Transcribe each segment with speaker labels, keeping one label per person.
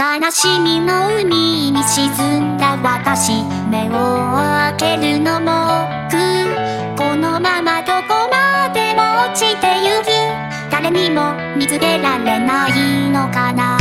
Speaker 1: 悲しみの海に沈んだ私目を開けるのもくこのままどこまでも落ちてゆく誰にも見つけられないのかな。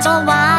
Speaker 1: 走吧